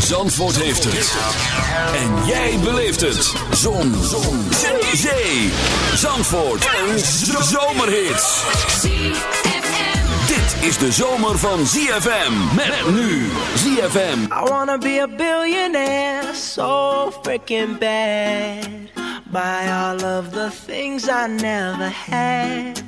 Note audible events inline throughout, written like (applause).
Zandvoort heeft het. En jij beleeft het. Zon. Zon. Zee. Zandvoort. Een zomerhit. Dit is de zomer van ZFM. Met nu ZFM. I wanna be a billionaire. So freaking bad. Buy all of the things I never had.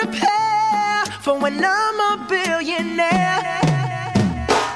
prepare for when I'm a billionaire.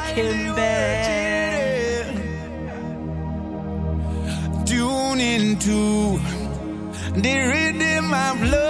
freaking bad. Tune into the rhythm of love.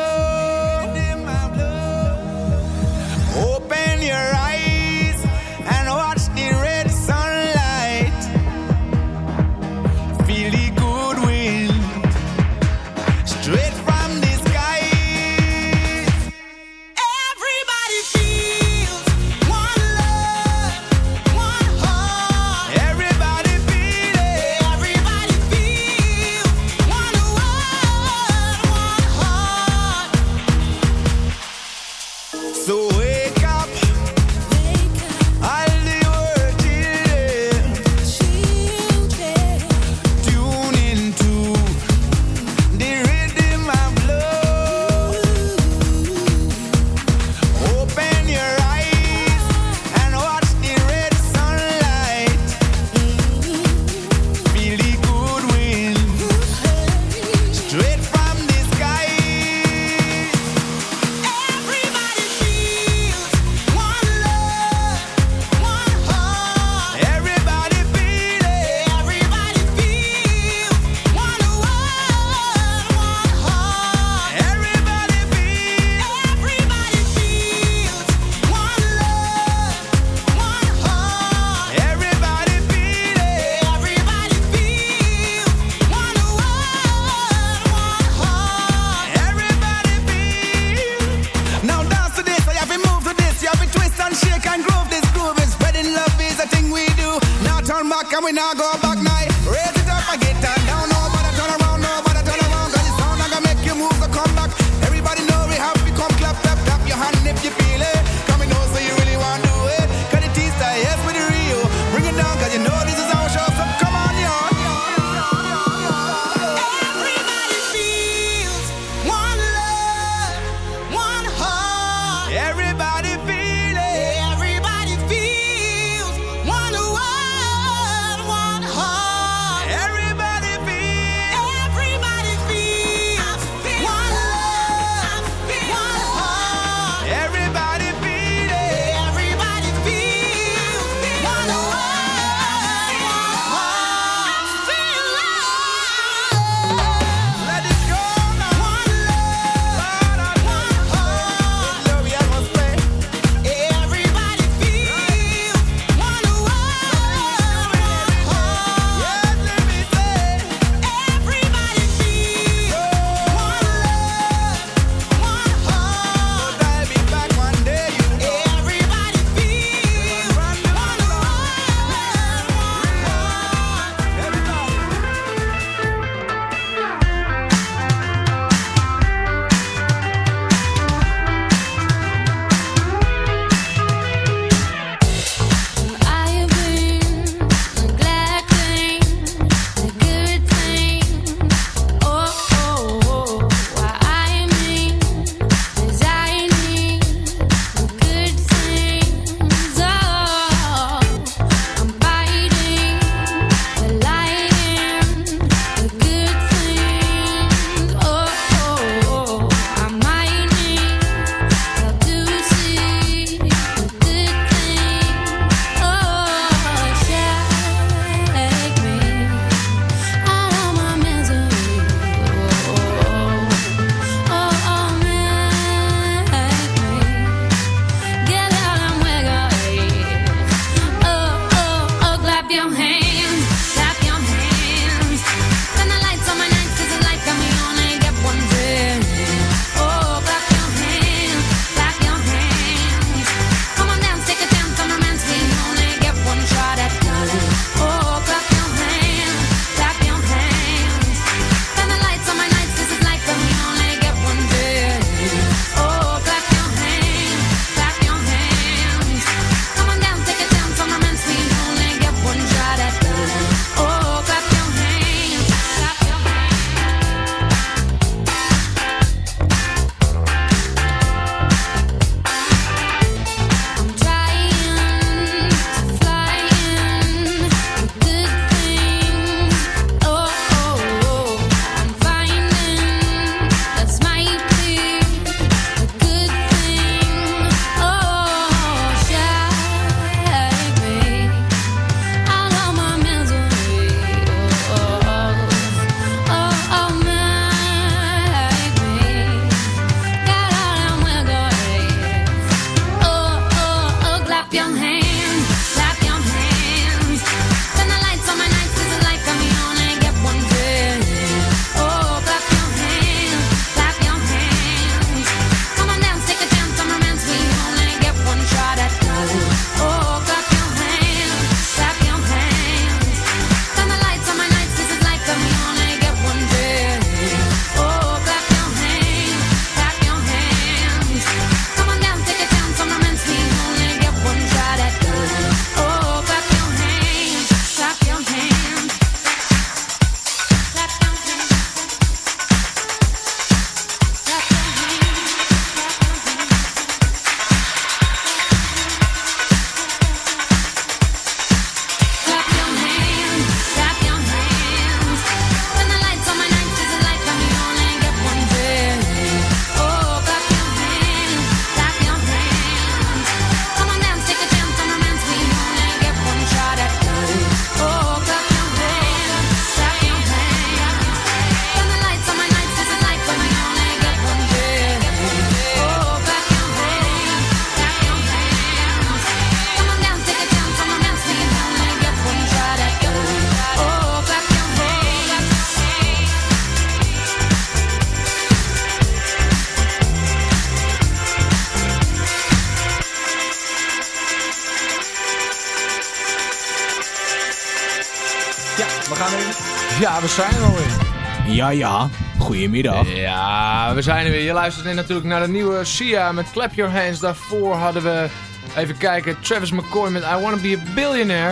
Ja, ja. Goedemiddag. Ja, we zijn er weer. Je luistert net natuurlijk naar de nieuwe Sia met Clap Your Hands. Daarvoor hadden we, even kijken, Travis McCoy met I Wanna Be a Billionaire.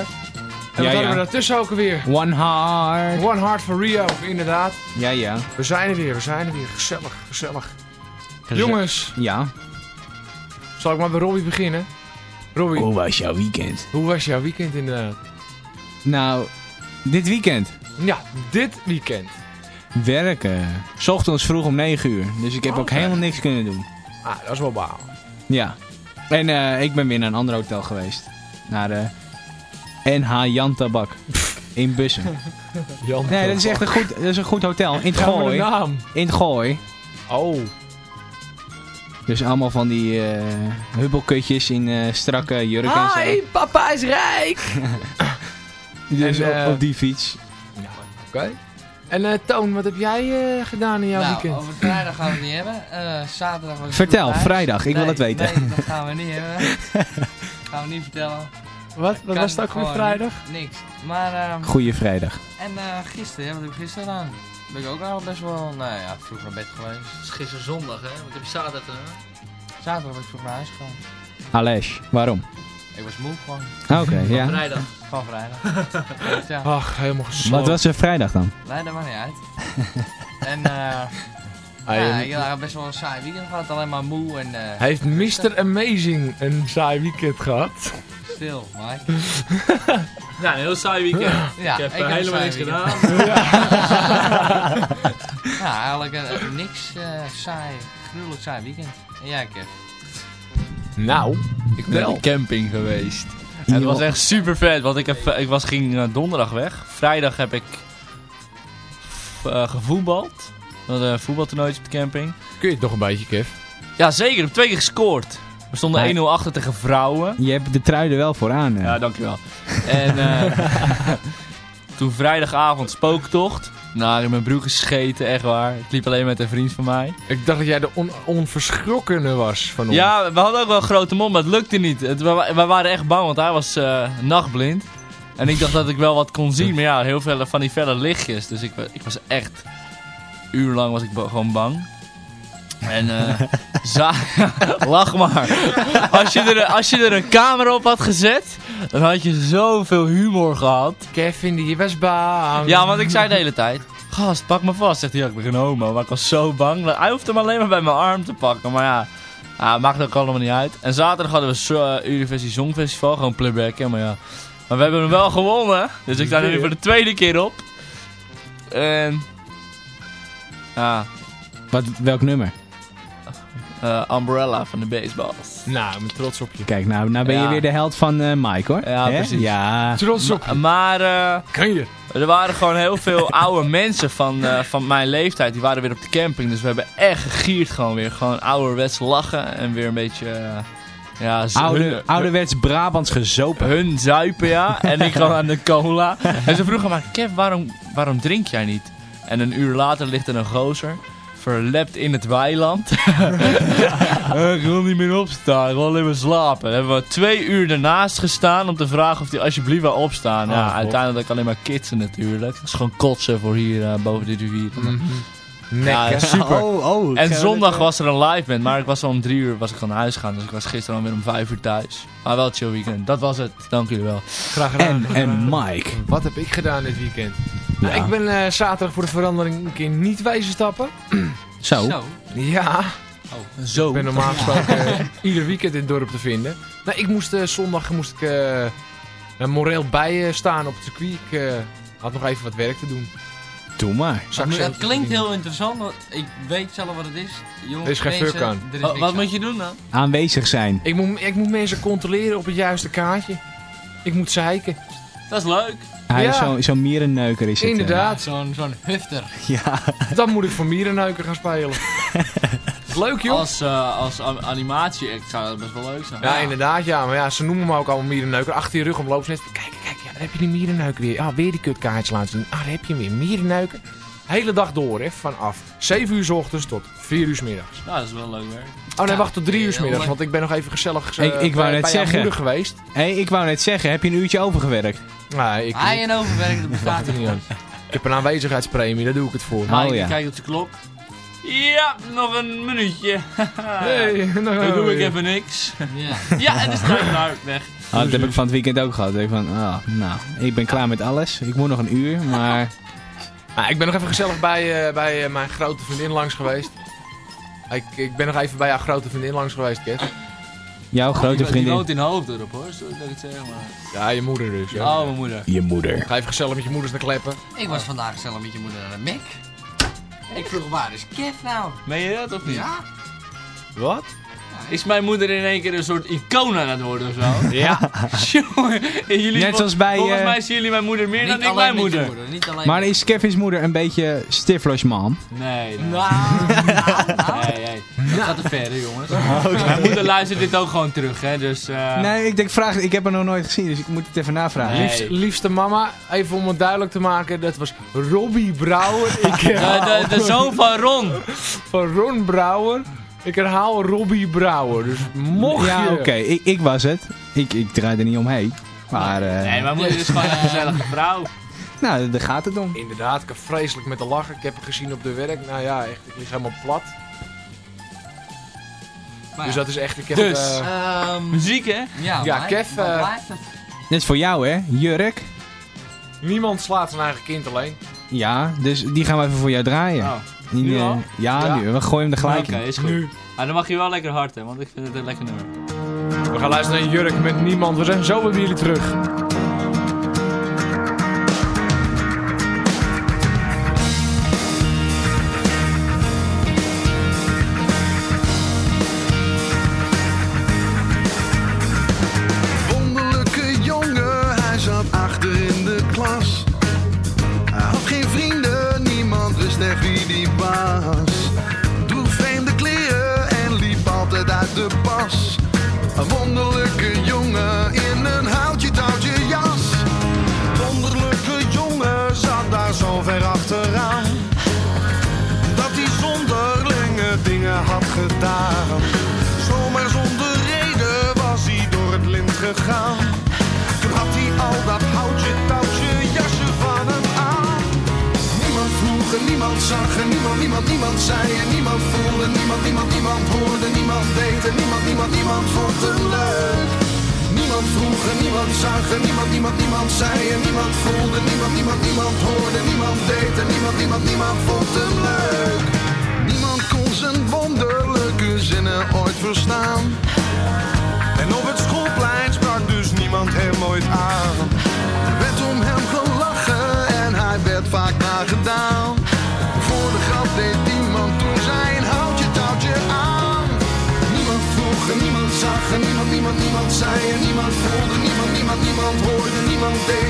En Ja, wat hadden ja. we daartussen ook weer? One heart. One Heart for Rio, inderdaad. Ja, ja. We zijn er weer, we zijn er weer. Gezellig, gezellig. Jongens, Ja. zal ik maar bij Robbie beginnen? Robbie, Hoe was jouw weekend? hoe was jouw weekend inderdaad? Nou, dit weekend. Ja, dit weekend. Werken. 's ochtends vroeg om 9 uur. Dus ik heb ook helemaal niks kunnen doen. Ah, dat is wel baal. Ja. En eh, ik ben weer naar een ander hotel geweest. Naar de NH Jan Tabak. In Bussen. (laughs) Jan Nee, dat is echt een goed, dat is een goed hotel. In het Gooi. naam? In het Gooi. Oh, Dus allemaal van die eh hubbelkutjes in eh, strakke jurken en zo. Hi, papa is rijk! (laughs) Dus En, op, eh, op die fiets. Oké. En eh, Toon, wat heb jij eh, gedaan in jouw nou, weekend? over vrijdag gaan we het niet hebben. Eh, zaterdag was Vertel, vrijdag, ik wil het weten. Nee, dat gaan we niet hebben. (laughs) gaan we niet vertellen. Wat? Wat was het ook weer gewoon vrijdag? Niks. Maar, ehm, Goeie vrijdag. en eh, gisteren, wat heb ik gisteren gedaan? Ben ik ook al best wel, nou ja, vroeg naar bed geweest. Het is gisteren zondag, hè? Wat heb je zaterdag gedaan? Zaterdag ben ik vroeg naar huis gegaan. Alesh, waarom? Ik was moe gewoon, Oké, ja. Vrijdag. van vrijdag. Dus (laughs) ja, Ach, helemaal gesloopt. Wat was er vrijdag dan? nee, dat maakt niet uit. (laughs) en eh Hij, ja, ik heb best wel een saai weekend gehad, alleen maar moe en eh hij heeft Mr. Amazing een saai weekend gehad. stil, Mike. (laughs) Ja, een heel saai weekend. Ja, ik heb ik eh, heb helemaal niks gedaan. Ja, eigenlijk eh, niks eh, saai, gruwelijk saai weekend. En jij, Kev? Nou, ik ben wel. op camping geweest. En het was echt super vet, want ik, heb, ik was, ging eh, donderdag weg. Vrijdag heb ik eh, gevoetbald. We hadden een voetbaltoernooi op de camping. Kun je het nog een beetje, Kev? Ja, zeker. Ik heb twee keer gescoord. We stonden Maar- 1-0 achter tegen vrouwen. Je hebt de trui er wel voor aan. hè? Ja, dankjewel. En eh, (laughs) toen vrijdagavond spooktocht. Nou, in mijn broek gescheten, echt waar. Ik liep alleen met een vriend van mij. Ik dacht dat jij de on onverschrokkene was van ons. Ja, we hadden ook wel een grote mond, maar het lukte niet. Het, we, wa- we waren echt bang, want hij was eh, nachtblind. En ik dacht dat ik wel wat kon zien, maar ja, heel veel van die felle lichtjes. Dus ik, ik was echt... Urenlang was ik gewoon bang. En eh (laughs) za- (laughs) lach maar. Als je, er, als je er een camera op had gezet, dan had je zoveel humor gehad. Kevin, die was bang. Ja, want ik zei de hele tijd... Gast, pak me vast. Zegt hij, ja, ik ben geen homo. Maar ik was zo bang. Hij hoefde hem alleen maar bij mijn arm te pakken. Maar ja, ja maakt ook allemaal niet uit. En zaterdag hadden we zo, uh, University Songfestival. Gewoon playbacken, maar ja. Maar we hebben hem wel gewonnen. Dus ik sta er nu voor de tweede keer op. En... Ja, Wat, welk nummer? Eh, Umbrella van de Baseballs. Nou, ik ben trots op je. Kijk, nou, nou ben je Ja. weer de held van eh, Mike hoor. Ja, precies. Ja. Trots op je. Maar... eh, Kan je? Er waren gewoon heel veel (laughs) oude mensen van, eh, van mijn leeftijd. Die waren weer op de camping. Dus we hebben echt gegierd gewoon weer. Gewoon ouderwets lachen. En weer een beetje... ja, Oude, hun, ouderwets Brabants gezopen. hun zuipen, ja. (laughs) En ik gewoon aan de cola. En ze vroegen maar... Kev, waarom, waarom drink jij niet? En een uur later ligt er een gozer. Verlept in het weiland. Eh, (laughs) ik wil niet meer opstaan. Ik wil alleen maar slapen. Dan hebben we twee uur ernaast gestaan om te vragen of hij alsjeblieft wil opstaan. Oh, ja, God. uiteindelijk alleen maar kitsen natuurlijk. Dat is gewoon kotsen voor hier eh, boven de rivier. Ja, Nekken. super. Oh, oh. En zondag was er een live band, maar ik was al om drie uur was ik al naar huis gegaan. Dus ik was gisteren alweer om vijf uur thuis. Maar wel chill weekend. Dat was het. Dank jullie wel. Graag gedaan. En, en Mike. Wat heb ik gedaan dit weekend? Nou, Ja. ik ben eh, zaterdag voor de verandering een keer niet wezen stappen. (clears throat) Zo. Zo. Ja, Zo. ik ben normaal gesproken eh, (laughs) ieder weekend in het dorp te vinden. Nou, ik moest eh, zondag moest ik, moreel bij eh, staan op het circuit. Ik eh, had nog even wat werk te doen. Doe maar. Dat klinkt heel interessant, want ik weet zelf wat het is. Jongens, Er is geen mensen, fuck aan. er Oh, wat aan. moet je doen dan? Aanwezig zijn. Ik moet, ik moet mensen controleren op het juiste kaartje. Ik moet zeiken. Dat is leuk. Hij is Ja. zo'n zo'n mierenneuker is het. Inderdaad. Zo'n zo'n hufter. (laughs) Ja. Dan moet ik voor mierenneuken gaan spelen. is (laughs) leuk joh. Als, eh, als a- animatie-act zou dat best wel leuk zijn. Ja, inderdaad, ja. Maar ja, ze noemen me ook allemaal mierenneuker. Achter je rug omloop ze net kijk, kijk, ja, daar heb je die mierenneuker weer. Ah, weer die kutkaartjes laten zien. Ah, daar heb je hem weer, mierenneuker. Hele dag door, hè. Vanaf 7 uur s ochtends tot 4 uur s middags. Nou, dat is wel leuk werk. Oh nee, wacht tot 3 uur s middags. Want ik ben nog even gezellig eh, Ik- ik wou bij, net bij zeggen. moeder geweest. Hé, ik wou net zeggen, heb je een uurtje overgewerkt? Nee, ik, Hij en overwerken, dat bestaat er niet aan. Ik heb een aanwezigheidspremie, daar doe ik het voor. Oh, Mike, ja. kijk op de klok. Ja, nog een minuutje. (laughs) Hey, Dan doe ik even niks. Ja. (laughs) Ja, en is het klaar. Weg. Ah, dat heb ik van het weekend ook gehad. Ik van, ah, nou, ik ben klaar met alles. Ik moet nog een uur, maar... Ah, ik ben nog even gezellig bij, eh, bij eh, mijn grote vriendin langs geweest. Ik, ik ben nog even bij jouw grote vriendin langs geweest, Ket. Jouw grote Die vriendin. woont in Hoofddorp hoor, zo dat ik het zeg maar. Ja, je moeder dus. Ja. Oh, mijn moeder. Je moeder. Ga even gezellig met je moeders naar kleppen. Ik was vandaag gezellig met je moeder naar de Mac. Ik vroeg, waar is Kev nou? Meen je dat of niet? Ja? Wat? Is mijn moeder in één keer een soort icoon aan het worden of zo? (laughs) Ja. Jongen, en jullie, Net zoals bij, Volgens eh, mij zien jullie mijn moeder meer dan ik mijn moeder. moeder. Niet alleen Maar is Kevin's moeder een beetje stiffloos man? Nee, nee. Nou, nou, (laughs) Nee, nee. Dat gaat te ver, jongens. (laughs) Mijn moeder luistert dit ook gewoon terug, hè, dus... eh, Nee, ik denk, vraag, ik heb haar nog nooit gezien, dus ik moet het even navragen. Nee. Liefst, liefste mama, even om het duidelijk te maken, dat was Robbie Brouwer. Ik de, de zoon van Ron. van Ron Brouwer. Ik herhaal Robbie Brouwer. Dus mocht Ja, je... oké, ik, ik was het. Ik, ik draai er niet omheen. Maar, eh, Nee, mijn moeder (laughs) is gewoon een gezellige vrouw. nou, daar gaat het om. Inderdaad, ik heb vreselijk met de lachen. Ik heb het gezien op de werk. Nou ja, echt, ik lig helemaal plat. maar Dus ja. dat is echt... Ik heb, Dus. eh, Ehm, Muziek, hè? ja, Ja, maar Kev, wat eh? Dit is voor jou, hè? Jurk. niemand slaat zijn eigen kind alleen. Ja, dus die gaan we even voor jou draaien. Oh. Die, nu al? Ja, Ja. nu. We gooien hem er gelijk Oké, in. is goed. Ah, dan mag je wel lekker hard, hè, want ik vind het een lekker nummer. We gaan luisteren naar Jurk met niemand. We zijn zo weer bij jullie terug.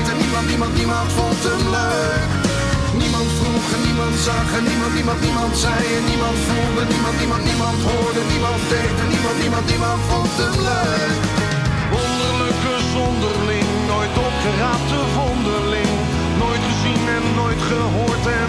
Niemand niemand, niemand, vond hem leuk. Niemand vroeg en niemand zag en niemand, niemand, niemand zei en niemand voelde. Niemand, niemand, niemand hoorde, niemand deed en niemand, niemand, niemand vond hem leuk. Wonderlijke zonderling, nooit opgeraapte vonderling. Nooit gezien en nooit gehoord en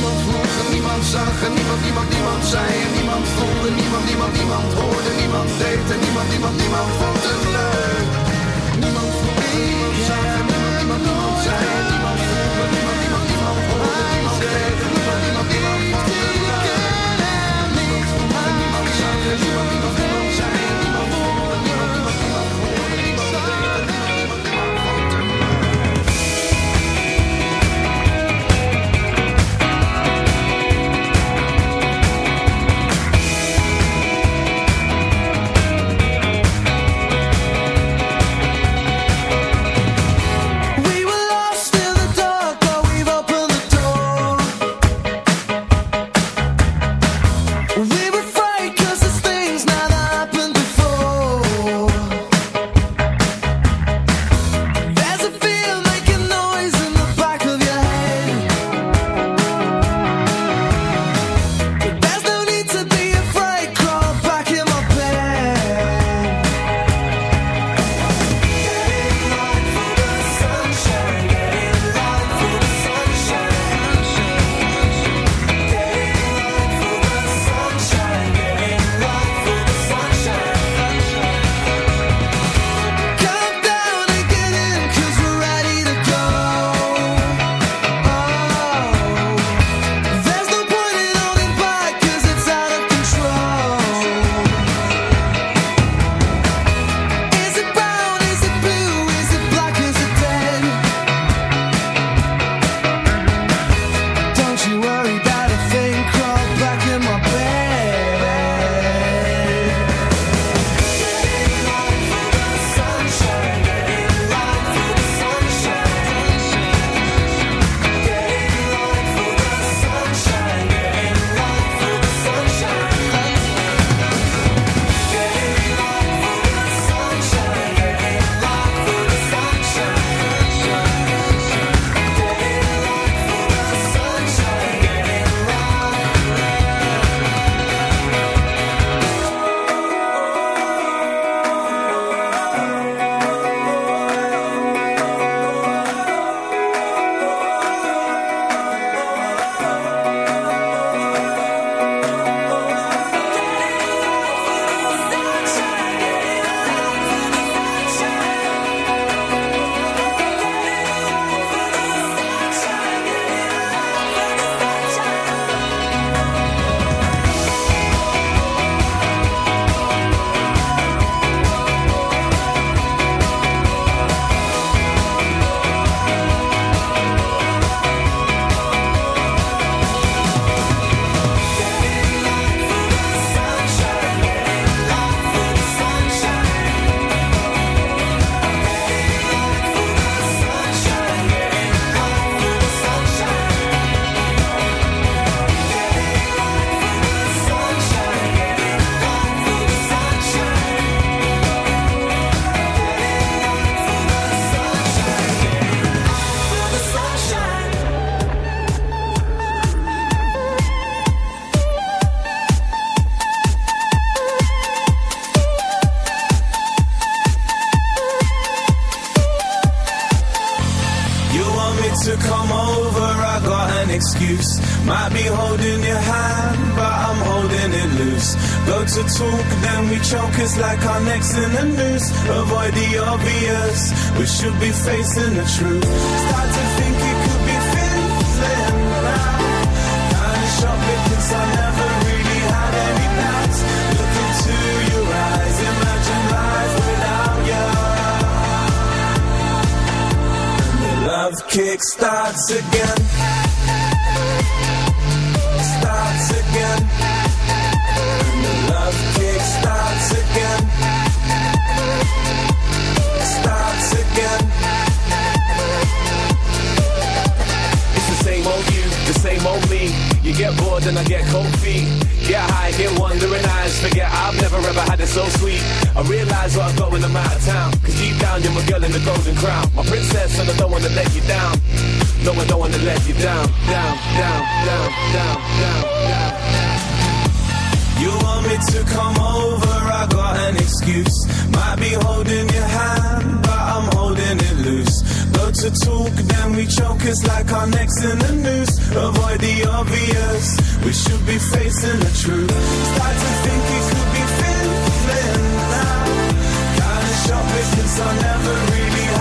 Niemand vroeg en niemand zag en niemand, niemand, niemand zei en niemand voelde. Niemand, niemand, niemand hoorde, niemand deed en niemand, niemand, niemand vond hem leuk. Niemand vroeg niemand zag en niemand, niemand, niemand zei en niemand voelde. Niemand, niemand, niemand hoorde, niemand deed en niemand, niemand, niemand vond hem leuk. Niemand vroeg en niemand zag en niemand, niemand, don't wanna let you down. No, I don't wanna let you down. Down, down, down, down, down, down. You want me to come over, I got an excuse. Might be holding your hand, but I'm holding it loose. Go to talk, then we choke. It's like our necks in the noose. Avoid the obvious. We should be facing the truth. Start to think it could be fizzling now. Kinda shocked because I never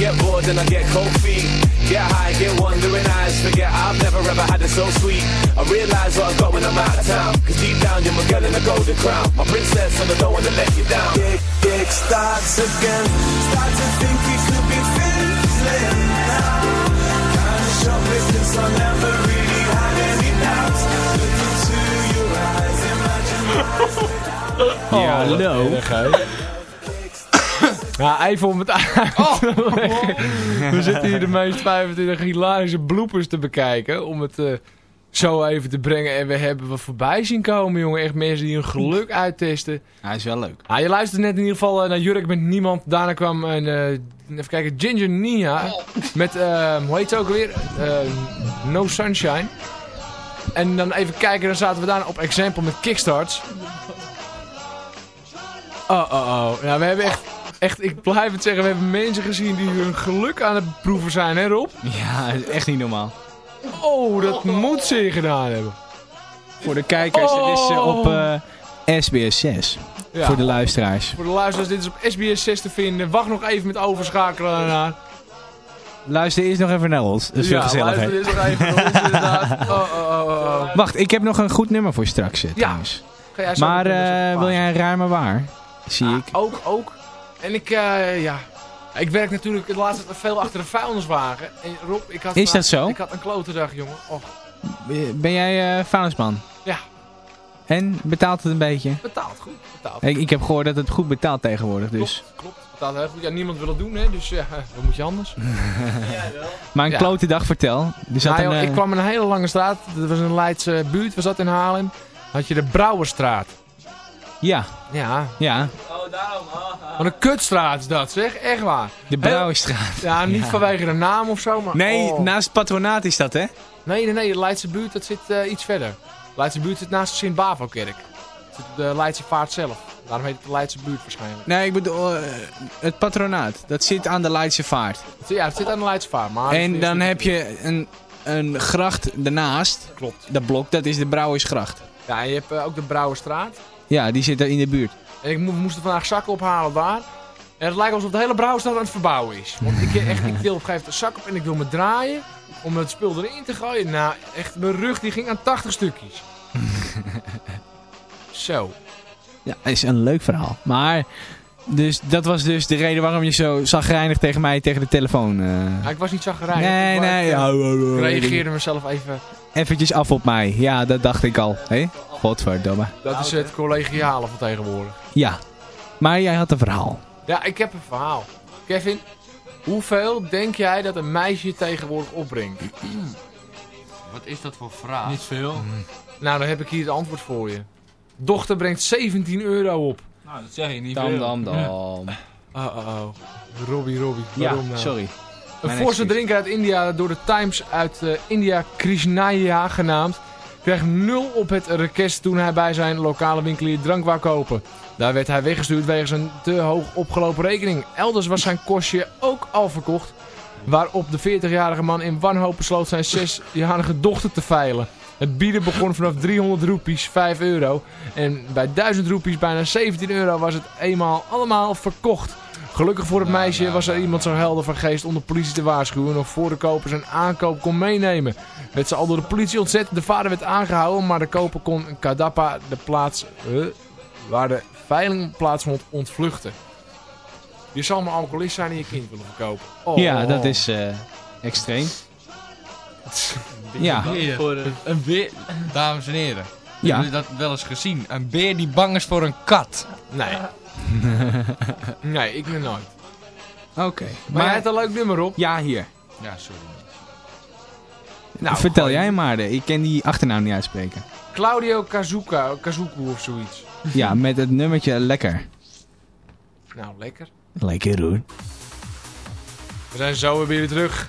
get bored and I get cold feet. Get high, get wandering eyes. Forget I've never ever had it so sweet. I realize what I've got when I'm out of town. Cause deep down you're my girl in a golden crown. My princess and I don't wanna let you down. Kick, kick starts again. Start to think it could be fizzling now. Kinda shocked because I never really had any doubts. Look into your eyes, imagine lies Ja, hallo. Ja, even om het uit Oh. te (laughs) leggen. We zitten hier de meest 25 hilarische bloopers te bekijken. Om het eh, zo even te brengen. En we hebben wat voorbij zien komen, jongen. Echt mensen die hun geluk uittesten. Hij is wel leuk. Je luistert net in ieder geval eh, naar Jurk met Niemand. Daarna kwam een, eh, even kijken, Ginger Nia. Met, hoe heet ze ook alweer? Eh, no Sunshine. En dan even kijken, dan zaten we daarna op Example met Kickstarts. Oh, oh, oh. Ja, we hebben echt, echt, ik blijf het zeggen, we hebben mensen gezien die hun geluk aan het proeven zijn, hè Rob? Ja, echt niet normaal. Oh, dat moet ze gedaan hebben. Voor de kijkers, het is eh, op eh, SBS 6. Ja. Voor de luisteraars. Voor de luisteraars, dit is op SBS 6 te vinden. Wacht nog even met overschakelen daarna. Luister eerst nog even naar ons. Dat is veel ja, luister eens nog even naar ons, inderdaad. (laughs) Oh, oh, oh, oh. Wacht, ik heb nog een goed nummer voor straks eh, Ja. trouwens. Ga jij zo Maar wil jij raar maar waar? Zie ik. Ook, ook. En ik, eh, ja... Ik werk natuurlijk het laatste tijd veel achter een vuilniswagen. En Rob, ik had... Is dat zo? Ik had een klote dag, jongen. Och, Ben jij eh vuilnisman? ja, En betaalt het een beetje? betaald goed. Betaald. Ik, ik heb gehoord dat het goed betaalt tegenwoordig. Dus. Klopt, klopt. Betaald heel goed. Ja, niemand wil het doen, hè. Dus ja, (laughs) wat moet je anders? (laughs) Maar een Ja. klote dag vertel. Er zat Nou, een, eh, ik kwam in een hele lange straat. Dat was een Leidse buurt. We zaten in Haarlem. had je de Brouwerstraat. Ja, Ja, ja. wat een kutstraat is dat, zeg. Echt waar. De Brouwerstraat. Ja, niet Ja. vanwege de naam of zo, maar... Nee, oh. naast het patronaat is dat, hè? Nee, nee, nee. De Leidse buurt, dat zit eh, iets verder. De Leidse buurt zit naast de Sint-Bavo-kerk. Zit op de Leidse vaart zelf. Daarom heet het de Leidse buurt waarschijnlijk. Nee, ik bedoel, eh, het patronaat. Dat zit aan de Leidse Vaart. Ja, het zit aan de Leidse vaart. Maar En dan heb je een, een gracht daarnaast. Klopt. Dat blok, dat is de Brouwersgracht. Ja, en je hebt eh, ook de Brouwerstraat. Ja, die zit daar in de buurt. En ik mo- moest er vandaag zakken ophalen daar. En het lijkt alsof de hele Brouwerstraat aan het verbouwen is. Want ik, echt, ik wil op een gegeven moment een zak op en ik wil me draaien. Om het spul erin te gooien. Nou, echt, mijn rug die ging aan 80 stukjes. (laughs) Zo. Ja, is een leuk verhaal. Maar, dus dat was dus de reden waarom je zo zagrijnig tegen mij tegen de telefoon... eh, Ja, ik was niet zagrijnig. nee, Ik nee. ik, eh, oh, oh, oh. Ik reageerde mezelf even. Eventjes af op mij. Ja, dat dacht ik al. Hè? Godverdomme. Dat is het collegiale van tegenwoordig. Ja. Maar jij had een verhaal. Ja, ik heb een verhaal. Kevin, hoeveel denk jij dat een meisje tegenwoordig opbrengt? (clears throat) Wat is dat voor vraag? Niet veel. Nou, dan heb ik hier het antwoord voor je. Dochter brengt 17 euro op. Nou, dat zeg je niet veel. dan, dan. Oh, oh, oh. Robbie, Robbie. Ja, Waarom nou? sorry. Een forse drinker uit India, door de Times uit eh, India Krishnaya genaamd, kreeg nul op het request toen hij bij zijn lokale winkelier drank wou kopen. Daar werd hij weggestuurd wegens een te hoog opgelopen rekening. Elders was zijn kostje ook al verkocht, waarop de 40-jarige man in wanhoop besloot zijn 6-jarige dochter te veilen. Het bieden begon vanaf 300 roepies, 5 euro. En bij 1000 roepies, bijna 17 euro, was het eenmaal allemaal verkocht. Gelukkig voor het meisje was er iemand zo helder van geest om de politie te waarschuwen. Nog voor de koper zijn aankoop kon meenemen. Werd ze al door de politie ontzet. De vader werd aangehouden, maar de koper kon Kadapa de plaats eh, waar de veiling plaatsvond ontvluchten. Je zal maar alcoholist zijn en je kind willen verkopen. Oh. Ja, dat is eh, extreem. Ja. Voor een, een beer. Dames en heren. Ja. Hebben jullie dat wel eens gezien? Een beer die bang is voor een kat. Nee. (laughs) nee, ik nooit. Oké. Maar, jij hebt een leuk nummer op. Ja, hier. Ja, sorry. Nou, Vertel gooi. jij maar. de- Ik ken die achternaam niet uitspreken. Claudio Kazuka, Kazuku of zoiets. (laughs) Ja, met het nummertje Lekker. Nou, lekker. Lekker hoor. We zijn zo weer terug.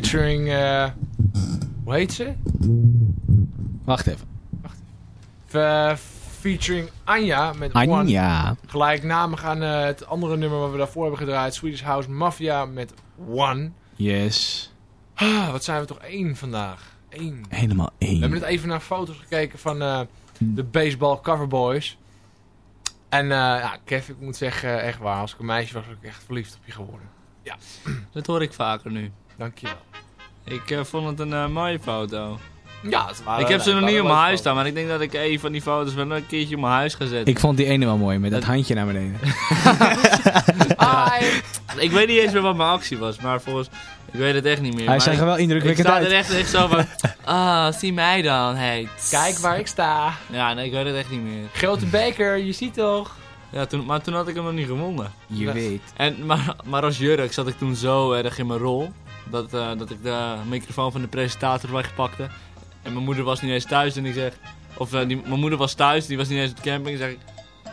Featuring... eh, hoe heet ze? Wacht even. Eh, featuring Anja met One. Anja. Gelijknamig aan eh, het andere nummer wat we daarvoor hebben gedraaid. Swedish House Mafia met One. Yes. Ah, wat zijn we toch één vandaag? Eén. Helemaal We hebben één. net even naar foto's gekeken van eh, de baseball coverboys. En eh, ja, Kev, ik moet zeggen, echt waar. Als ik een meisje was, was ik echt verliefd op je geworden. Dat hoor ik vaker nu. Dankjewel. Ik eh, vond het een eh, mooie foto. Ja, het waren, ik heb ze nog niet op mijn huis staan, maar ik denk dat ik een van die foto's wel een keertje op mijn huis ga zetten. Ik vond die ene wel mooi, met dat handje naar beneden. (laughs) Ai. Ik weet niet eens meer wat mijn actie was, maar volgens... Ik weet het echt niet meer. Hij zag ik- er wel Ik indrukwekkend sta er uit. echt, echt zo van... (laughs) Ah, zie mij dan, hey. Kijk waar ik sta. Ja, nee, ik weet het echt niet meer. Grote beker, je ziet toch? Ja, toen, maar toen had ik hem nog niet gewonnen. Je weet. En, maar, maar als jurk zat ik toen zo erg in mijn rol. Dat, eh, dat ik de microfoon van de presentator wegpakte. En mijn moeder was niet eens thuis en ik zeg... Of eh, die, mijn moeder was thuis, die was niet eens op de camping. En zeg ik...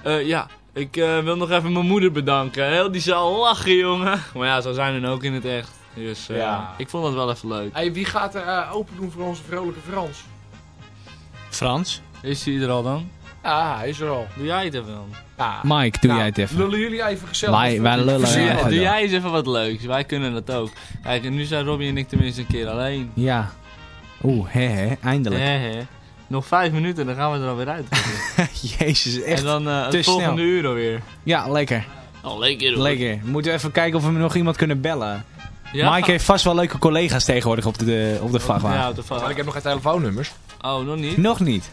eh, ja, ik eh, wil nog even mijn moeder bedanken. Heel die zaal lachen, jongen. (laughs) Maar ja, zo zijn we ook in het echt. Dus eh, Ja. ik vond het wel even leuk. Hey, wie gaat er eh, open doen voor onze vrolijke Frans? Frans? Is hij er al dan? Ja, hij is er al. Doe jij het even dan? Ja. Mike, doe Nou, jij het even. Lullen jullie even gezellig? Wij- wij lullen Doe, Ja, jij- doe eens even wat leuks. Wij kunnen dat ook. Kijk, en nu zijn Robbie en ik tenminste een keer alleen. Ja. Oeh, hè hè, eindelijk. Hè, hè. Nog vijf minuten, dan gaan we er alweer uit. (laughs) Jezus, echt en dan eh, het volgende snel. uur alweer. Ja, lekker. Oh, lekker hoor. Lekker. Moeten we even kijken of we nog iemand kunnen bellen. Ja? Mike heeft vast wel leuke collega's tegenwoordig op de, op de vrachtwagen. Ja, op de Maar ik heb nog geen telefoonnummers. Oh, nog niet? Nog niet.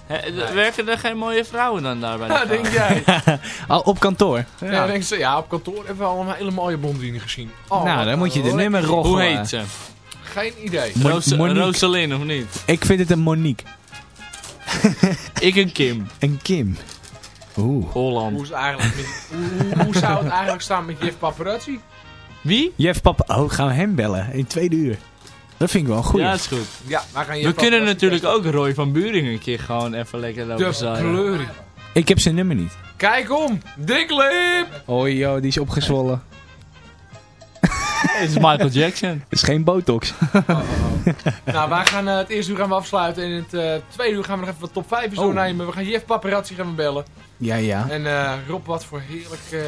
Werken er geen mooie vrouwen dan daar bij de Ja, denk jij? (laughs) Al op kantoor. Ja, denk ze, ja, op kantoor hebben we allemaal hele mooie blondine gezien. Oh, nou, dan moet je de nummer roggelen. Hoe heet ze? Geen idee. Mo- Roos Monique. Of niet? Ik vind het een Monique. (laughs) ik een Kim. Een Kim. Oeh. Hoe, Holland. is het eigenlijk met, hoe, hoe, hoe zou het eigenlijk staan met Jeff Paparazzi? Wie? Jeff Papa. Oh, gaan we hem bellen? In tweede uur. Dat vind ik wel een goeie. Ja, is goed. Ja, Jeff We kunnen natuurlijk ook Roy van Buringen een keer gewoon even lekker lopen De zaaien. kleurie. Ik heb zijn nummer niet. Kijk om, dik lip! Oh joh, die is opgezwollen. Het is Michael Jackson. Dat (laughs) is geen botox. nou, wij gaan eh, het eerste uur gaan we afsluiten. En het eh, tweede uur gaan we nog even wat top 5 Oh. doornemen. We gaan Jeff Paparazzi gaan we bellen. Ja, ja. En eh, Rob, wat voor heerlijk... eh,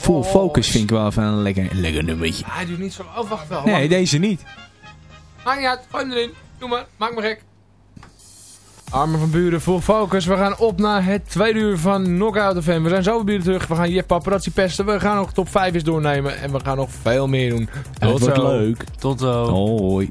Full oh, Focus vind ik wel even een lekker, lekker nummertje. Hij duurt niet zo... Oh, wacht wel. Nee, wacht. deze niet. Maakt niet uit, gooi hem erin. Doe maar, maak me gek. Armen van Buren, full focus. We gaan op naar het tweede uur van Knockout FM. We zijn zo weer terug. We gaan Jeff Paparazzi pesten. We gaan nog top 5 eens doornemen. En we gaan nog veel meer doen. Het Tot wordt zo. leuk. Tot zo. Hoi.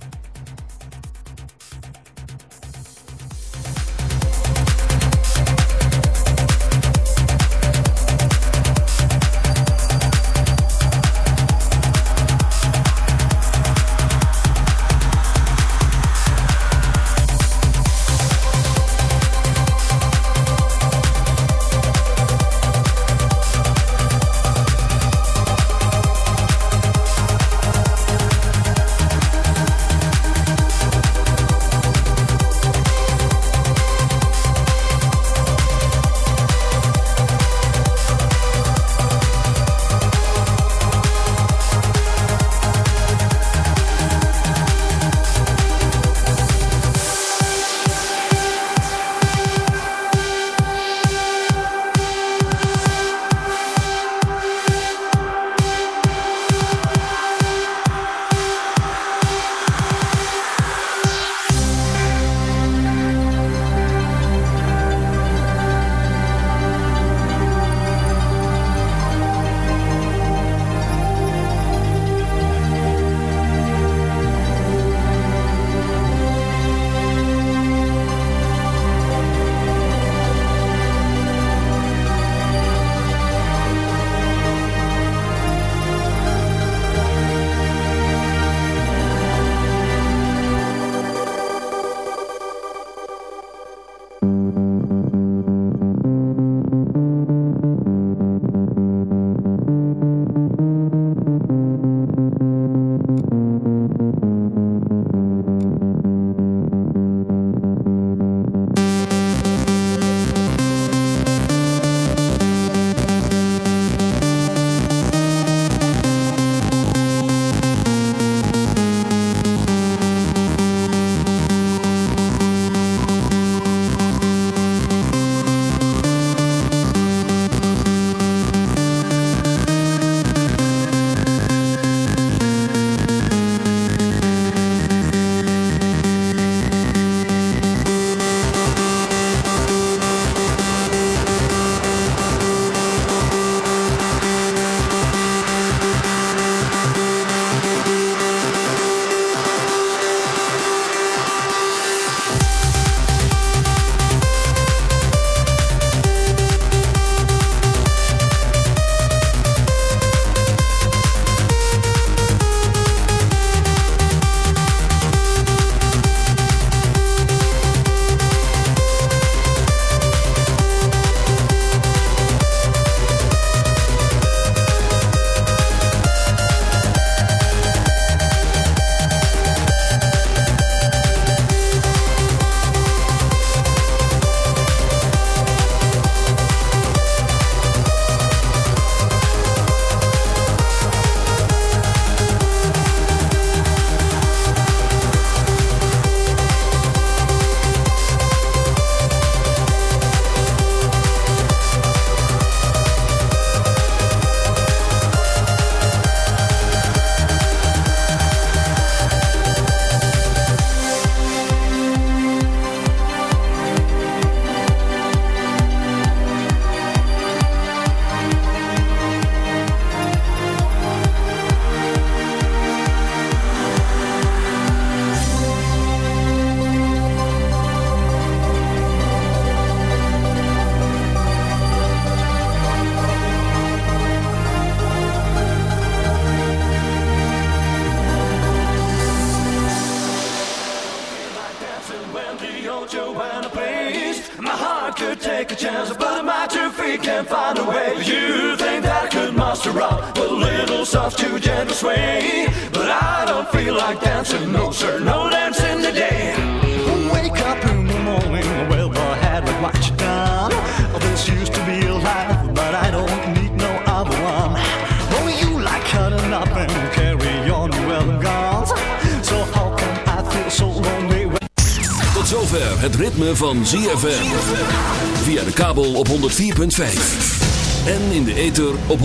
Op 106.9.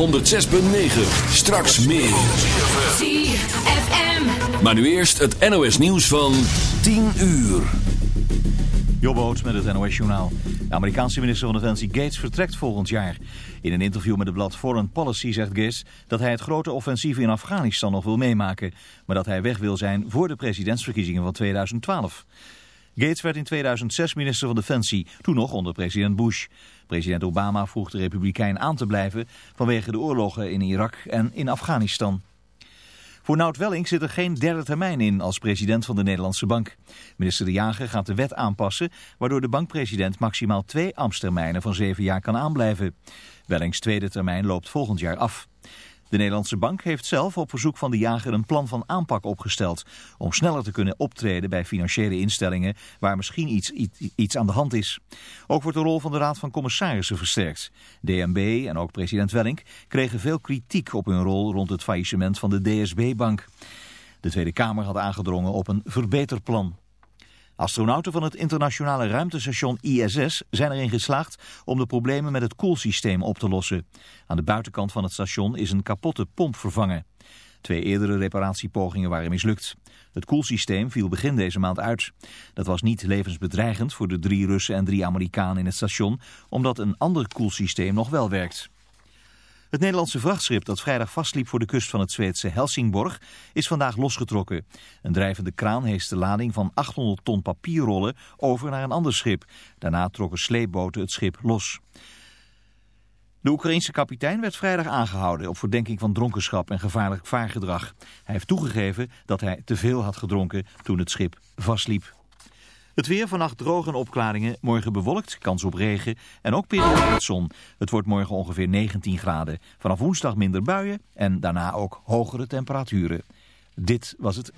Straks meer. ZFM. Maar nu eerst het NOS nieuws van 10 uur. Jobboot met het NOS-journaal. De Amerikaanse minister van Defensie Gates vertrekt volgend jaar. In een interview met het blad Foreign Policy zegt Gates dat hij het grote offensief in Afghanistan nog wil meemaken. Maar dat hij weg wil zijn voor de presidentsverkiezingen van 2012. Gates werd in 2006 minister van Defensie, toen nog onder president Bush. President Obama vroeg de Republikein aan te blijven vanwege de oorlogen in Irak en in Afghanistan. Voor Nout Welling zit er geen derde termijn in als president van de Nederlandse Bank. Minister De Jager gaat de wet aanpassen, waardoor de bankpresident maximaal twee ambtstermijnen van zeven jaar kan aanblijven. Wellings tweede termijn loopt volgend jaar af. De Nederlandse Bank heeft zelf op verzoek van de jager een plan van aanpak opgesteld... om sneller te kunnen optreden bij financiële instellingen waar misschien iets, iets, aan de hand is. Ook wordt de rol van de Raad van Commissarissen versterkt. DNB en ook president Wellink kregen veel kritiek op hun rol rond het faillissement van de DSB-bank. De Tweede Kamer had aangedrongen op een verbeterplan. Astronauten van het internationale ruimtestation ISS zijn erin geslaagd om de problemen met het koelsysteem op te lossen. Aan de buitenkant van het station is een kapotte pomp vervangen. Twee eerdere reparatiepogingen waren mislukt. Het koelsysteem viel begin deze maand uit. Dat was niet levensbedreigend voor de drie Russen en drie Amerikanen in het station, omdat een ander koelsysteem nog wel werkt. Het Nederlandse vrachtschip dat vrijdag vastliep voor de kust van het Zweedse Helsingborg is vandaag losgetrokken. Een drijvende kraan heest de lading van 800 ton papierrollen over naar een ander schip. Daarna trokken sleepboten het schip los. De Oekraïense kapitein werd vrijdag aangehouden op verdenking van dronkenschap en gevaarlijk vaargedrag. Hij heeft toegegeven dat hij te veel had gedronken toen het schip vastliep. Het weer vannacht droog en opklaringen, morgen bewolkt, kans op regen en ook periode met zon. Het wordt morgen ongeveer 19 graden. Vanaf woensdag minder buien en daarna ook hogere temperaturen. Dit was het.